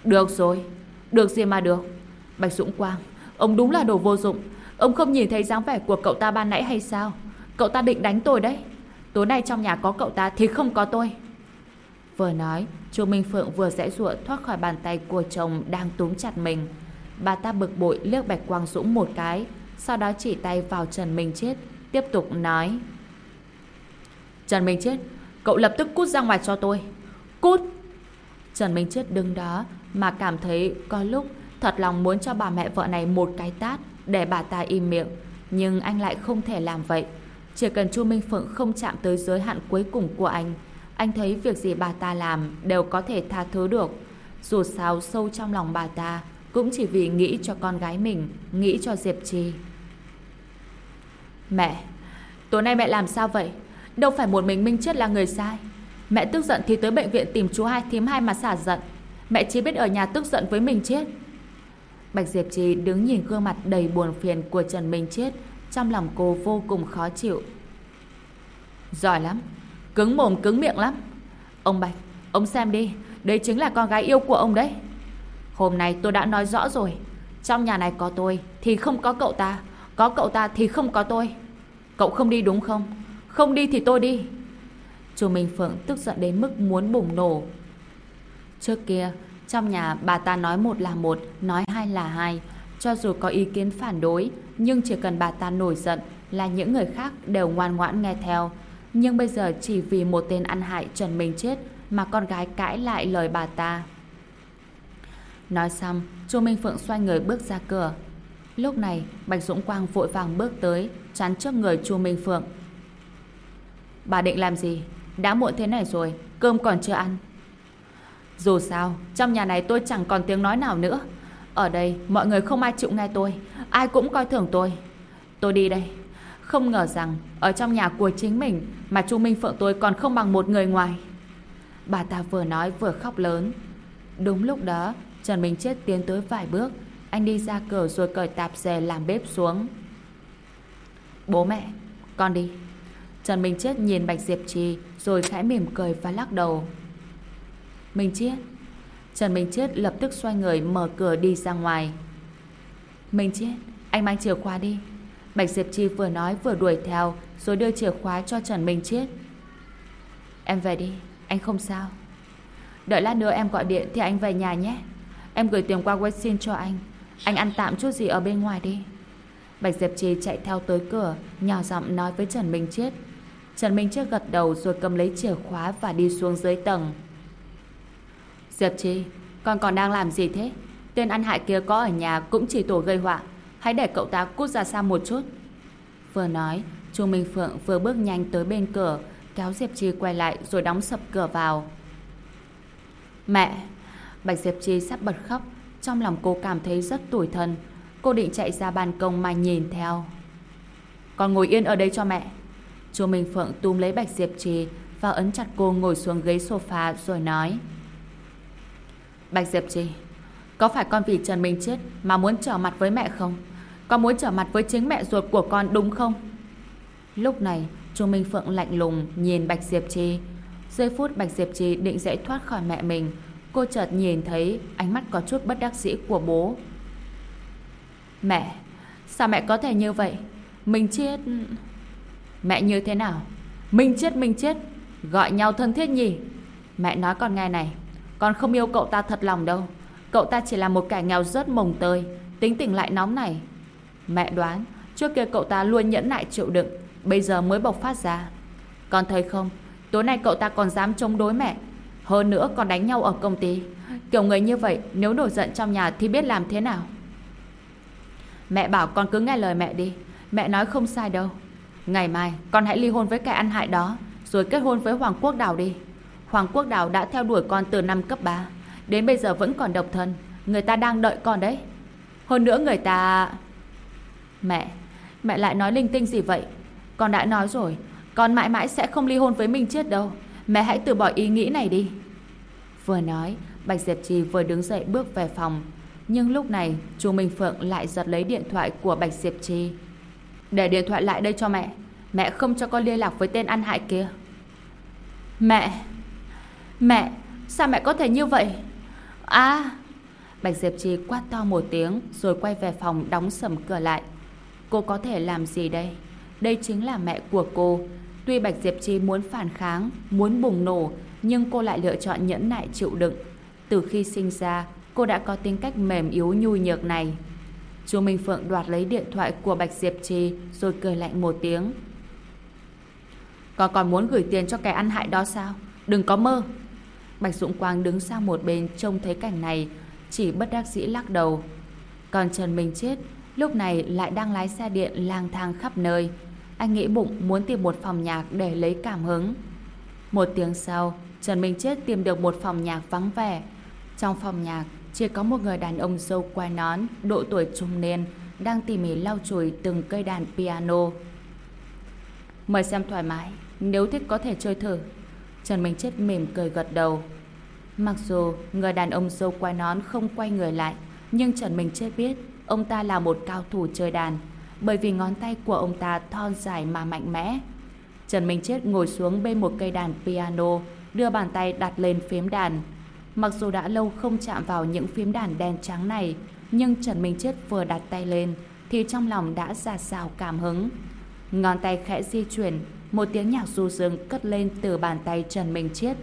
Được rồi. Được gì mà được. Bạch Dũng Quang, ông đúng là đồ vô dụng. Ông không nhìn thấy dáng vẻ của cậu ta ban nãy hay sao? Cậu ta định đánh tôi đấy. Tối nay trong nhà có cậu ta thì không có tôi. Vừa nói, Chu Minh Phượng vừa rẽ ruộng thoát khỏi bàn tay của chồng đang túm chặt mình. Bà ta bực bội liếc Bạch Quang Dũng một cái, sau đó chỉ tay vào Trần Minh Chết, tiếp tục nói. Trần Minh Chết, cậu lập tức cút ra ngoài cho tôi. Cút! Trần Minh Chết đứng đó mà cảm thấy có lúc thật lòng muốn cho bà mẹ vợ này một cái tát để bà ta im miệng. Nhưng anh lại không thể làm vậy. Chỉ cần Chu Minh Phượng không chạm tới giới hạn cuối cùng của anh, anh thấy việc gì bà ta làm đều có thể tha thứ được. Dù sao sâu trong lòng bà ta cũng chỉ vì nghĩ cho con gái mình, nghĩ cho Diệp Trì. Mẹ, tối nay mẹ làm sao vậy? Đâu phải một mình Minh Chết là người sai. Mẹ tức giận thì tới bệnh viện tìm chú hai thím hai mà xả giận. Mẹ chỉ biết ở nhà tức giận với mình chết. Bạch Diệp Trì đứng nhìn gương mặt đầy buồn phiền của Trần Minh Chết, trong lòng cô vô cùng khó chịu. Giỏi lắm, cứng mồm cứng miệng lắm. Ông Bạch, ông xem đi, đây chính là con gái yêu của ông đấy. Hôm nay tôi đã nói rõ rồi, trong nhà này có tôi thì không có cậu ta, có cậu ta thì không có tôi. Cậu không đi đúng không? Không đi thì tôi đi. Chu Minh Phượng tức giận đến mức muốn bùng nổ. Trước kia, trong nhà bà ta nói một là một, nói hai là hai. Cho dù có ý kiến phản đối, nhưng chỉ cần bà ta nổi giận là những người khác đều ngoan ngoãn nghe theo. Nhưng bây giờ chỉ vì một tên ăn hại Trần Minh chết mà con gái cãi lại lời bà ta. Nói xong, Chu Minh Phượng xoay người bước ra cửa. Lúc này, Bạch Dũng Quang vội vàng bước tới, chắn trước người Chu Minh Phượng. Bà định làm gì? Đã muộn thế này rồi, cơm còn chưa ăn. Dù sao, trong nhà này tôi chẳng còn tiếng nói nào nữa. Ở đây, mọi người không ai chịu nghe tôi, ai cũng coi thường tôi. Tôi đi đây. Không ngờ rằng, ở trong nhà của chính mình mà Chu Minh Phượng tôi còn không bằng một người ngoài. Bà ta vừa nói vừa khóc lớn. Đúng lúc đó, Trần Minh Chết tiến tới vài bước, anh đi ra cửa rồi cởi tạp dề làm bếp xuống. Bố mẹ, con đi. Trần Minh Chết nhìn Bạch Diệp Trì rồi khẽ mỉm cười và lắc đầu. Minh Chết. Trần Minh Chết lập tức xoay người mở cửa đi ra ngoài. Minh Chết, anh mang chìa khóa đi. Bạch Diệp Chi vừa nói vừa đuổi theo rồi đưa chìa khóa cho Trần Minh Chết. Em về đi, anh không sao. Đợi lát nữa em gọi điện thì anh về nhà nhé. Em gửi tiền qua Westin cho anh. Anh ăn tạm chút gì ở bên ngoài đi. Bạch Diệp Trì chạy theo tới cửa, nhỏ giọng nói với Trần Minh Chết. Trần Minh Chết gật đầu rồi cầm lấy chìa khóa và đi xuống dưới tầng. Diệp Chi, con còn đang làm gì thế? Tên ăn hại kia có ở nhà cũng chỉ tổ gây họa. Hãy để cậu ta cút ra xa một chút. Vừa nói, Chu Minh Phượng vừa bước nhanh tới bên cửa, kéo Diệp Chi quay lại rồi đóng sập cửa vào. Mẹ! Bạch Diệp Chi sắp bật khóc, trong lòng cô cảm thấy rất tủi thân. Cô định chạy ra ban công mà nhìn theo. Con ngồi yên ở đây cho mẹ. Chu Minh Phượng túm lấy Bạch Diệp Trì và ấn chặt cô ngồi xuống ghế sofa rồi nói. Bạch Diệp Trì, có phải con vì Trần Minh chết mà muốn trở mặt với mẹ không? Con muốn trở mặt với chính mẹ ruột của con đúng không? Lúc này, Chu Minh Phượng lạnh lùng nhìn Bạch Diệp Trì. Giây phút Bạch Diệp Trì định dậy thoát khỏi mẹ mình, cô chợt nhìn thấy ánh mắt có chút bất đắc dĩ của bố. Mẹ, sao mẹ có thể như vậy? Mình chết... Mẹ như thế nào? Mình chết, mình chết. Gọi nhau thân thiết nhỉ? Mẹ nói con nghe này, con không yêu cậu ta thật lòng đâu. Cậu ta chỉ là một kẻ nghèo rớt mồng tơi, tính tình lại nóng này. Mẹ đoán, trước kia cậu ta luôn nhẫn nại chịu đựng, bây giờ mới bộc phát ra. Con thấy không, tối nay cậu ta còn dám chống đối mẹ. Hơn nữa còn đánh nhau ở công ty. Kiểu người như vậy, nếu nổi giận trong nhà thì biết làm thế nào. Mẹ bảo con cứ nghe lời mẹ đi. Mẹ nói không sai đâu. Ngày mai, con hãy ly hôn với kẻ ăn hại đó, rồi kết hôn với Hoàng Quốc Đào đi. Hoàng Quốc Đào đã theo đuổi con từ năm cấp 3. Đến bây giờ vẫn còn độc thân Người ta đang đợi con đấy Hơn nữa người ta... Mẹ, mẹ lại nói linh tinh gì vậy? Con đã nói rồi con mãi mãi sẽ không ly hôn với mình Chết đâu. Mẹ hãy từ bỏ ý nghĩ này đi. Vừa nói, Bạch Diệp Trì vừa đứng dậy bước về phòng. Nhưng lúc này, chú Minh Phượng lại giật lấy điện thoại của Bạch Diệp Trì. Để điện thoại lại đây cho mẹ. Mẹ không cho con liên lạc với tên ăn hại kia. Mẹ! Mẹ! Sao mẹ có thể như vậy? À! Bạch Diệp Trì quát to một tiếng rồi quay về phòng đóng sầm cửa lại. Cô có thể làm gì đây? Đây chính là mẹ của cô. Tuy Bạch Diệp Trì muốn phản kháng, muốn bùng nổ, nhưng cô lại lựa chọn nhẫn nại chịu đựng. Từ khi sinh ra, cô đã có tính cách mềm yếu nhu nhược này. Chu Minh Phượng đoạt lấy điện thoại của Bạch Diệp Trì rồi cười lạnh một tiếng. Con còn muốn gửi tiền cho kẻ ăn hại đó sao? Đừng có mơ! Bạch Dũng Quang đứng sang một bên trông thấy cảnh này, chỉ bất đắc dĩ lắc đầu. Còn Trần Minh Chết lúc này lại đang lái xe điện lang thang khắp nơi. Anh nghĩ bụng muốn tìm một phòng nhạc để lấy cảm hứng. Một tiếng sau, Trần Minh Chết tìm được một phòng nhạc vắng vẻ. Trong phòng nhạc, chỉ có một người đàn ông dâu quai nón, độ tuổi trung niên, đang tỉ mỉ lau chùi từng cây đàn piano. Mời xem thoải mái, nếu thích có thể chơi thử. Trần Minh Chết mỉm cười gật đầu. Mặc dù người đàn ông dâu quai nón không quay người lại, nhưng Trần Minh Chết biết ông ta là một cao thủ chơi đàn, bởi vì ngón tay của ông ta thon dài mà mạnh mẽ. Trần Minh Chết ngồi xuống bên một cây đàn piano, đưa bàn tay đặt lên phím đàn. Mặc dù đã lâu không chạm vào những phím đàn đen trắng này, nhưng Trần Minh Chết vừa đặt tay lên, thì trong lòng đã ra xào cảm hứng. Ngón tay khẽ di chuyển, một tiếng nhạc du dương cất lên từ bàn tay Trần Minh Chiết.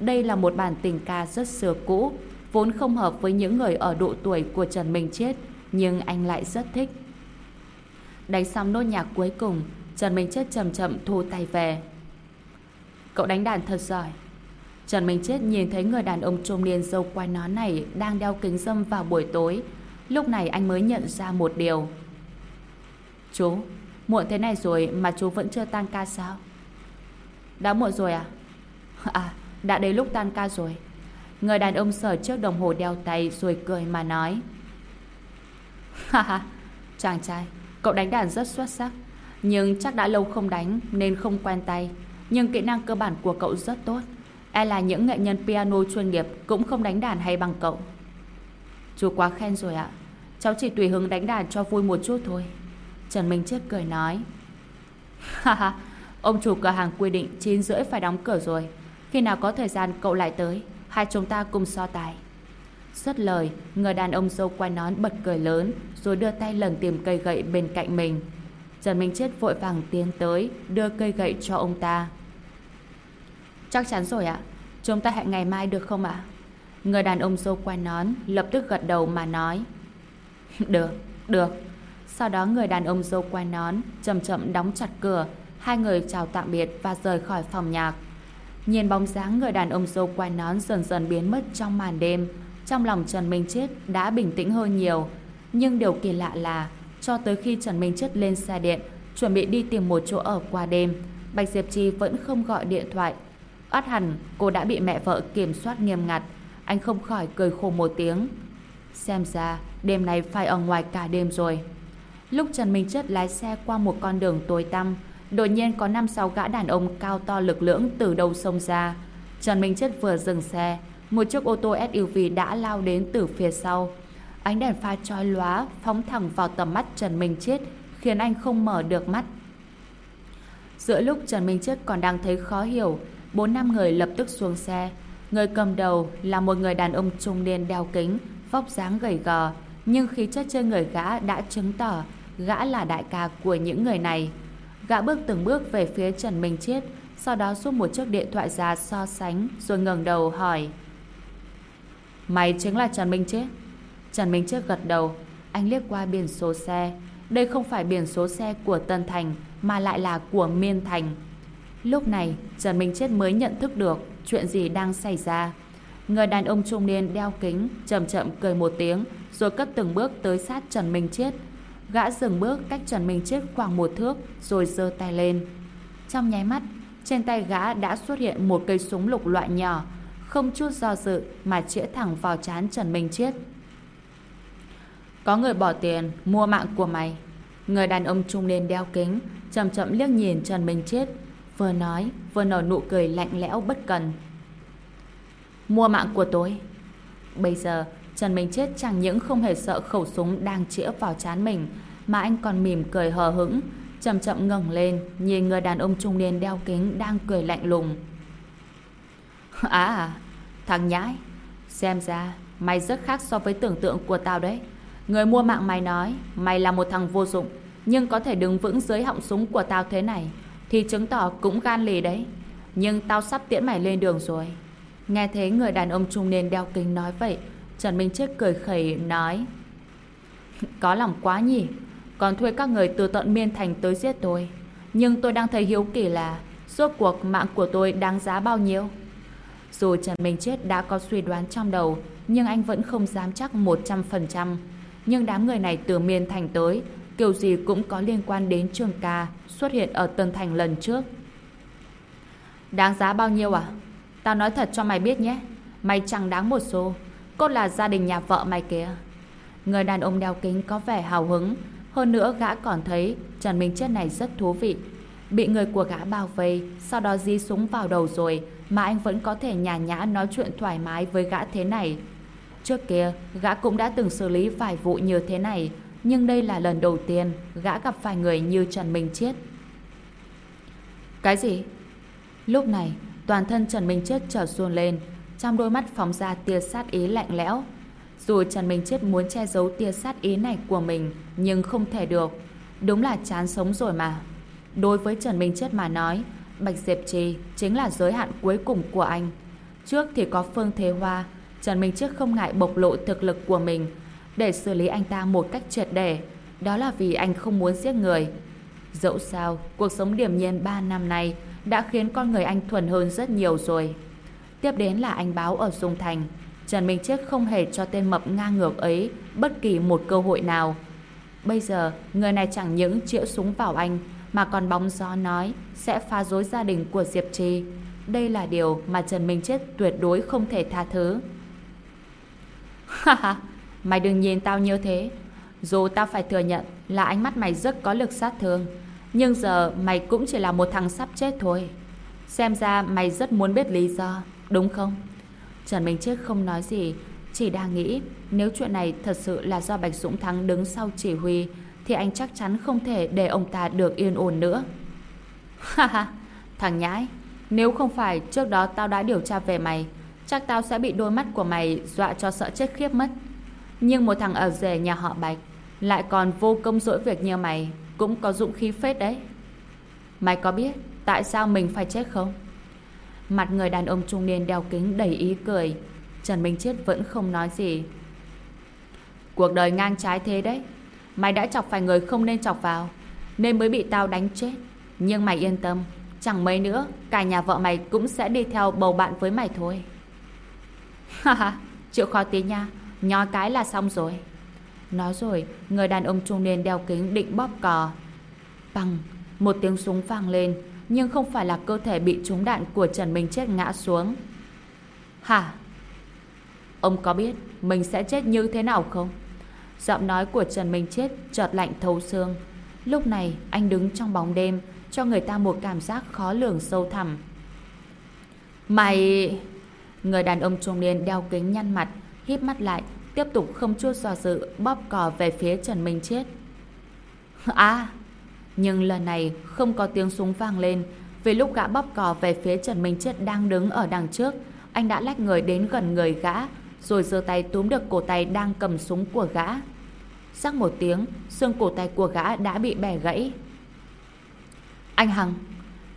Đây là một bản tình ca rất xưa cũ, vốn không hợp với những người ở độ tuổi của Trần Minh Chiết, nhưng anh lại rất thích. Đánh xong nốt nhạc cuối cùng, Trần Minh Chiết chậm chậm thu tay về. Cậu đánh đàn thật giỏi. Trần Minh Chiết nhìn thấy người đàn ông trung niên dâu quai nón này đang đeo kính dâm vào buổi tối. Lúc này anh mới nhận ra một điều. Chú, muộn thế này rồi mà chú vẫn chưa tan ca sao? Đã muộn rồi à? À, đã đến lúc tan ca rồi. Người đàn ông sở trước đồng hồ đeo tay rồi cười mà nói. Ha ha, chàng trai, cậu đánh đàn rất xuất sắc. Nhưng chắc đã lâu không đánh nên không quen tay. Nhưng kỹ năng cơ bản của cậu rất tốt. E là những nghệ nhân piano chuyên nghiệp cũng không đánh đàn hay bằng cậu. Chú quá khen rồi ạ. Cháu chỉ tùy hứng đánh đàn cho vui một chút thôi. Trần Minh Chết cười nói. Ha ha, ông chủ cửa hàng quy định 9 rưỡi phải đóng cửa rồi. Khi nào có thời gian cậu lại tới, hai chúng ta cùng so tài. Xuất lời, người đàn ông dâu quai nón bật cười lớn rồi đưa tay lần tìm cây gậy bên cạnh mình. Trần Minh Chết vội vàng tiến tới, đưa cây gậy cho ông ta. Chắc chắn rồi ạ. Chúng ta hẹn ngày mai được không ạ? Người đàn ông dâu quai nón lập tức gật đầu mà nói. Được, được. Sau đó người đàn ông dâu quai nón chậm chậm đóng chặt cửa, hai người chào tạm biệt và rời khỏi phòng nhạc. Nhìn bóng dáng người đàn ông dâu quai nón dần dần biến mất trong màn đêm, trong lòng Trần Minh Chết đã bình tĩnh hơn nhiều. Nhưng điều kỳ lạ là, cho tới khi Trần Minh Chết lên xe điện, chuẩn bị đi tìm một chỗ ở qua đêm, Bạch Diệp Chi vẫn không gọi điện thoại. Át hẳn, cô đã bị mẹ vợ kiểm soát nghiêm ngặt. Anh không khỏi cười khổ một tiếng. Xem ra, đêm nay phải ở ngoài cả đêm rồi. Lúc Trần Minh chất lái xe qua một con đường tối tăm, đột nhiên có năm sáu gã đàn ông cao to lực lưỡng từ đâu xông ra. Trần Minh chất vừa dừng xe, một chiếc ô tô SUV đã lao đến từ phía sau. Ánh đèn pha chói lóa phóng thẳng vào tầm mắt Trần Minh Chết, khiến anh không mở được mắt. Giữa lúc Trần Minh Chết còn đang thấy khó hiểu, bốn năm người lập tức xuống xe. Người cầm đầu là một người đàn ông trung niên đeo kính, vóc dáng gầy gò, nhưng khí chất trên người gã đã chứng tỏ gã là đại ca của những người này. Gã bước từng bước về phía Trần Minh Chiết, sau đó rút một chiếc điện thoại ra so sánh rồi ngẩng đầu hỏi. Mày chính là Trần Minh Chiết. Trần Minh Chiết gật đầu. Anh liếc qua biển số xe. Đây không phải biển số xe của Tân Thành Mà lại là của Miên Thành. Lúc này Trần Minh Chết mới nhận thức được Chuyện gì đang xảy ra. Người đàn ông trung niên đeo kính Chậm chậm cười một tiếng Rồi cất từng bước tới sát Trần Minh Chết Gã dừng bước cách Trần Minh Chết khoảng một thước Rồi giơ tay lên Trong nháy mắt Trên tay gã đã xuất hiện một cây súng lục loại nhỏ không chút do dự mà chĩa thẳng vào trán Trần Minh Chiết. Có người bỏ tiền mua mạng của mày. Người đàn ông trung niên đeo kính chậm chậm liếc nhìn Trần Minh Chiết Vừa nói, vừa nở nụ cười lạnh lẽo bất cần. Mua mạng của tôi. Bây giờ, Trần Minh Chết chẳng những không hề sợ khẩu súng đang chĩa vào chán mình, mà anh còn mỉm cười hờ hững, chậm chậm ngẩng lên, nhìn người đàn ông trung niên đeo kính đang cười lạnh lùng. À, thằng nhãi, xem ra mày rất khác so với tưởng tượng của tao đấy. Người mua mạng mày nói, mày là một thằng vô dụng, nhưng có thể đứng vững dưới họng súng của tao thế này, thì chứng tỏ cũng gan lì đấy. Nhưng tao sắp tiễn mày lên đường rồi. Nghe thấy người đàn ông trung niên đeo kính nói vậy, Trần Minh Chết cười khẩy nói, Có lòng quá nhỉ. Còn thuê các người từ tận miên thành tới giết tôi. Nhưng tôi đang thấy hiếu kỳ là Suốt cuộc mạng của tôi đáng giá bao nhiêu. Dù Trần Minh Chết đã có suy đoán trong đầu, Nhưng anh vẫn không dám chắc 100% Nhưng đám người này từ miên thành tới, Kiểu gì cũng có liên quan đến Trương Ca Xuất hiện ở Tân Thành lần trước. Đáng giá bao nhiêu à? Tao nói thật cho mày biết nhé, Mày chẳng đáng một xu cô là gia đình nhà vợ mày kìa. Người đàn ông đeo kính có vẻ hào hứng. Hơn nữa gã còn thấy Trần Minh Chết này rất thú vị. Bị người của gã bao vây, Sau đó di súng vào đầu rồi, Mà anh vẫn có thể nhả nhã nói chuyện thoải mái với gã thế này. Trước kia, gã cũng đã từng xử lý vài vụ như thế này, Nhưng đây là lần đầu tiên Gã gặp phải người như Trần Minh Chết Cái gì? Lúc này, toàn thân Trần Minh Chết trở xuôn lên trong đôi mắt phóng ra tia sát ý lạnh lẽo. Dù Trần Minh Chết muốn che giấu tia sát ý này của mình, nhưng không thể được. Đúng là chán sống rồi mà. Đối với Trần Minh Chết mà nói, Bạch Diệp Trì chính là giới hạn cuối cùng của anh. Trước thì có Phương Thế Hoa, Trần Minh Chết không ngại bộc lộ thực lực của mình để xử lý anh ta một cách triệt để. Đó là vì anh không muốn giết người. Dẫu sao, cuộc sống điểm nhiên 3 năm nay đã khiến con người anh thuần hơn rất nhiều rồi. Tiếp đến là anh báo ở Dung Thành. Trần Minh Chết không hề cho tên mập ngang ngược ấy bất kỳ một cơ hội nào. Bây giờ, người này chẳng những chĩa súng vào anh, mà còn bóng gió nói sẽ phá rối gia đình của Diệp Trì. Đây là điều mà Trần Minh Chết tuyệt đối không thể tha thứ. Ha ha, mày đừng nhìn tao như thế. Dù tao phải thừa nhận là ánh mắt mày rất có lực sát thương, nhưng giờ mày cũng chỉ là một thằng sắp chết thôi. Xem ra mày rất muốn biết lý do. Đúng không? Trần Minh Chết không nói gì, chỉ đang nghĩ nếu chuyện này thật sự là do Bạch Dũng Thắng đứng sau chỉ huy thì anh chắc chắn không thể để ông ta được yên ổn nữa. Ha ha, thằng nhãi, nếu không phải trước đó tao đã điều tra về mày, chắc tao sẽ bị đôi mắt của mày dọa cho sợ chết khiếp mất. Nhưng một thằng ở rể nhà họ Bạch lại còn vô công dỗi việc như mày cũng có dụng khí phết đấy. Mày có biết tại sao mình phải chết không? Mặt người đàn ông trung niên đeo kính đầy ý cười. Trần Minh Chết vẫn không nói gì. Cuộc đời ngang trái thế đấy. Mày đã chọc phải người không nên chọc vào, Nên mới bị tao đánh chết. Nhưng mày yên tâm, Chẳng mấy nữa, Cả nhà vợ mày cũng sẽ đi theo bầu bạn với mày thôi. Ha ha, Chịu khó tí nha, Nhói cái là xong rồi. Nói rồi, Người đàn ông trung niên đeo kính định bóp cò. Bằng, Một tiếng súng vang lên nhưng không phải là cơ thể bị trúng đạn của Trần Minh Chết ngã xuống. Hả? Ông có biết mình sẽ chết như thế nào không? Giọng nói của Trần Minh Chết chợt lạnh thấu xương. Lúc này anh đứng trong bóng đêm cho người ta một cảm giác khó lường sâu thẳm. Mày... Người đàn ông trung niên đeo kính nhăn mặt, híp mắt lại, tiếp tục không chút do dự bóp cò về phía Trần Minh Chết. À, nhưng lần này không có tiếng súng vang lên. Vì lúc gã bóp cò về phía Trần Minh Chết đang đứng ở đằng trước, Anh đã lách người đến gần người gã, Rồi giơ tay túm được cổ tay đang cầm súng của gã. Sắc một tiếng, Xương cổ tay của gã đã bị bẻ gãy. Anh Hằng,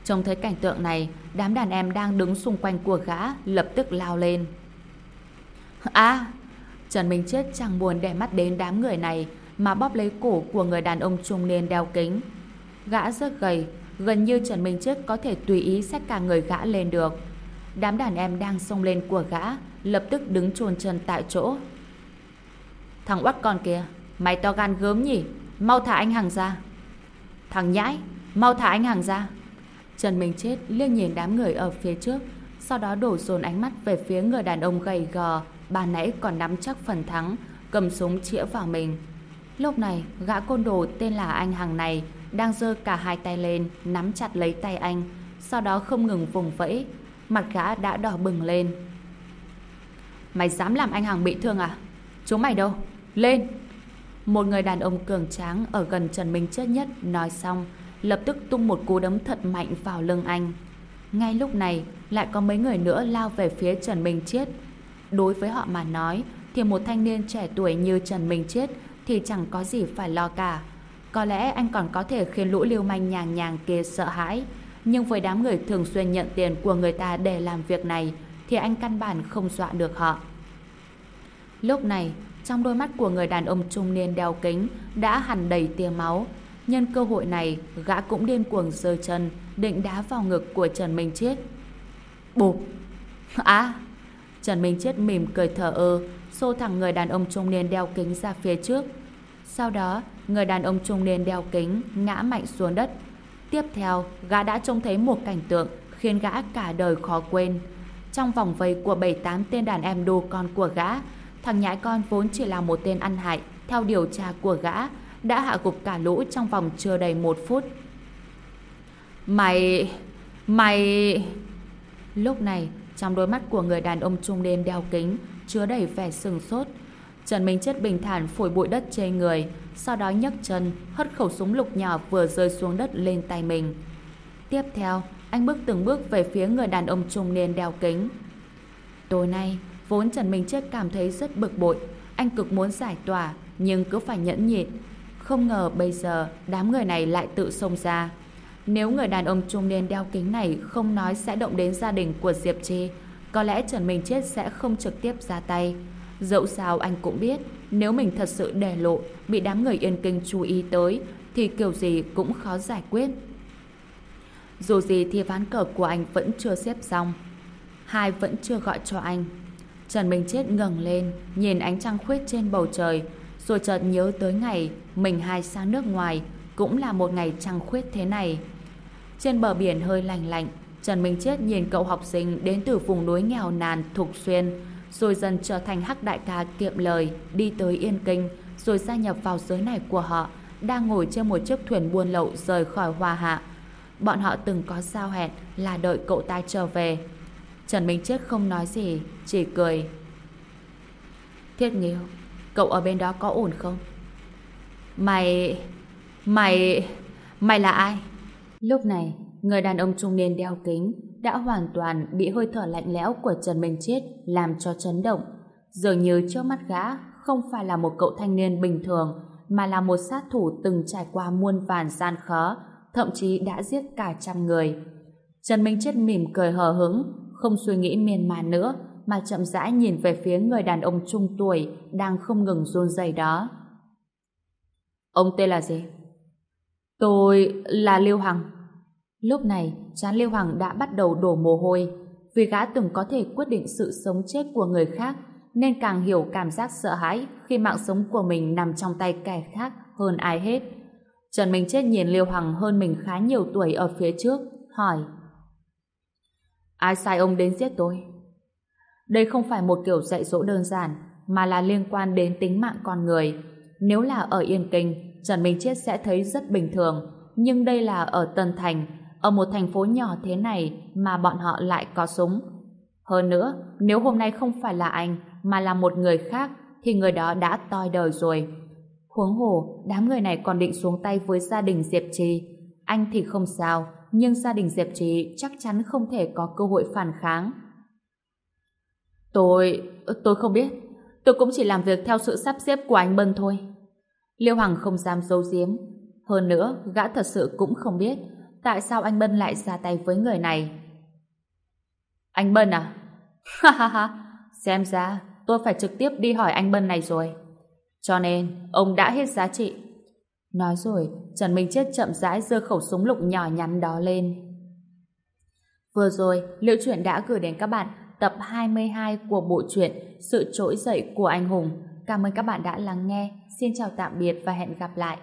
Trông thấy cảnh tượng này, Đám đàn em đang đứng xung quanh của gã Lập tức lao lên. À Trần Minh Chết chẳng buồn để mắt đến đám người này Mà bóp lấy cổ của người đàn ông trung niên đeo kính. Gã rất gầy, gần như Trần Minh Chức có thể tùy ý xách cả người gã lên được. Đám đàn em đang xông lên của gã, lập tức đứng chôn chân tại chỗ. Thằng oắt con kia, mày to gan gớm nhỉ? Mau thả anh Hằng ra. Thằng nhãi, mau thả anh Hằng ra. Trần Minh Chết liếc nhìn đám người ở phía trước, sau đó đổ dồn ánh mắt về phía người đàn ông gầy gò, bà nãy còn nắm chắc phần thắng, cầm súng chĩa vào mình. Lúc này, gã côn đồ tên là anh Hằng này đang giơ cả hai tay lên, nắm chặt lấy tay anh, sau đó không ngừng vùng vẫy. Mặt gã đã đỏ bừng lên. Mày dám làm anh Hằng bị thương à? Chúng mày đâu? Lên! Một người đàn ông cường tráng ở gần Trần Minh Chết nhất nói xong, lập tức tung một cú đấm thật mạnh vào lưng anh. Ngay lúc này, lại có mấy người nữa lao về phía Trần Minh Chết. Đối với họ mà nói, thì một thanh niên trẻ tuổi như Trần Minh Chết thì chẳng có gì phải lo cả. Có lẽ anh còn có thể khiến lũ lưu manh nhàng nhàng kia sợ hãi. Nhưng với đám người thường xuyên nhận tiền của người ta để làm việc này, thì anh căn bản không dọa được họ. Lúc này, trong đôi mắt của người đàn ông trung niên đeo kính đã hẳn đầy tia máu. Nhân cơ hội này, gã cũng điên cuồng giơ chân, định đá vào ngực của Trần Minh Chết. Bụp! À! Trần Minh Chết mỉm cười thở ơ, xô thẳng người đàn ông trung niên đeo kính ra phía trước. Sau đó, người đàn ông trung niên đeo kính ngã mạnh xuống đất. Tiếp theo, gã đã trông thấy một cảnh tượng khiến gã cả đời khó quên. Trong vòng vây của 7-8 tên đàn em đô con của gã, thằng nhãi con vốn chỉ là một tên ăn hại, theo điều tra của gã, đã hạ gục cả lũ trong vòng chưa đầy một phút. Mày... Mày... Lúc này, trong đôi mắt của người đàn ông trung niên đeo kính chứa đầy vẻ sừng sốt. Trần Minh Chết bình thản phổi bụi đất trên người, sau đó nhấc chân, hất khẩu súng lục nhỏ vừa rơi xuống đất lên tay mình. Tiếp theo, anh bước từng bước về phía người đàn ông trung niên đeo kính. Tối nay, vốn Trần Minh Chết cảm thấy rất bực bội, anh cực muốn giải tỏa, nhưng cứ phải nhẫn nhịn. Không ngờ bây giờ đám người này lại tự xông ra. Nếu người đàn ông trung niên đeo kính này không nói sẽ động đến gia đình của Diệp Chi, có lẽ Trần Minh Chết sẽ không trực tiếp ra tay. Dẫu sao anh cũng biết, nếu mình thật sự để lộ, bị đám người yên kinh chú ý tới, thì kiểu gì cũng khó giải quyết. Dù gì thì ván cờ của anh vẫn chưa xếp xong. Hai vẫn chưa gọi cho anh. Trần Minh Chết ngẩng lên, nhìn ánh trăng khuyết trên bầu trời, rồi chợt nhớ tới ngày mình hai sang nước ngoài, cũng là một ngày trăng khuyết thế này. Trên bờ biển hơi lạnh lạnh, Trần Minh Chết nhìn cậu học sinh đến từ vùng núi nghèo nàn Thục Xuyên, rồi dần trở thành hắc đại ca kiệm lời, đi tới Yên Kinh, rồi gia nhập vào giới này của họ, đang ngồi trên một chiếc thuyền buôn lậu rời khỏi Hoa Hạ. Bọn họ từng có giao hẹn là đợi cậu ta trở về. Trần Minh Chết không nói gì, chỉ cười. Thiết Nghiêu, cậu ở bên đó có ổn không? Mày... Mày... Mày là ai? Lúc này, người đàn ông trung niên đeo kính đã hoàn toàn bị hơi thở lạnh lẽo của Trần Minh Chết làm cho chấn động. Dường như trước mắt gã không phải là một cậu thanh niên bình thường, mà là một sát thủ từng trải qua muôn vàn gian khó, thậm chí đã giết cả trăm người. Trần Minh Chết mỉm cười hờ hững, không suy nghĩ miên man nữa, mà chậm rãi nhìn về phía người đàn ông trung tuổi đang không ngừng run rẩy đó. Ông tên là gì? Tôi là Lưu Hằng. Lúc này, chán Liêu hoàng đã bắt đầu đổ mồ hôi. Vì gã từng có thể quyết định sự sống chết của người khác, nên càng hiểu cảm giác sợ hãi khi mạng sống của mình nằm trong tay kẻ khác hơn ai hết. Trần Minh Chết nhìn Liêu hoàng hơn mình khá nhiều tuổi ở phía trước, hỏi. Ai sai ông đến giết tôi? Đây không phải một kiểu dạy dỗ đơn giản, mà là liên quan đến tính mạng con người. Nếu là ở Yên Kinh, Trần Minh Chết sẽ thấy rất bình thường, nhưng đây là ở Tân Thành, ở một thành phố nhỏ thế này mà bọn họ lại có súng. Hơn nữa, nếu hôm nay không phải là anh, mà là một người khác, thì người đó đã toi đời rồi. Huống hồ, đám người này còn định xuống tay với gia đình Diệp Trì. Anh thì không sao, nhưng gia đình Diệp Trì chắc chắn không thể có cơ hội phản kháng. Tôi... tôi không biết. Tôi cũng chỉ làm việc theo sự sắp xếp của anh Bân thôi. Liêu Hằng không dám giấu giếm. Hơn nữa, gã thật sự cũng không biết tại sao anh Bân lại ra tay với người này. Anh Bân à? Ha ha ha, xem ra tôi phải trực tiếp đi hỏi anh Bân này rồi. Cho nên, ông đã hết giá trị. Nói rồi, Trần Minh Chết chậm rãi giơ khẩu súng lục nhỏ nhắn đó lên. Vừa rồi, Liệu Chuyện đã gửi đến các bạn tập 22 của bộ truyện Sự trỗi dậy của anh hùng. Cảm ơn các bạn đã lắng nghe. Xin chào tạm biệt và hẹn gặp lại.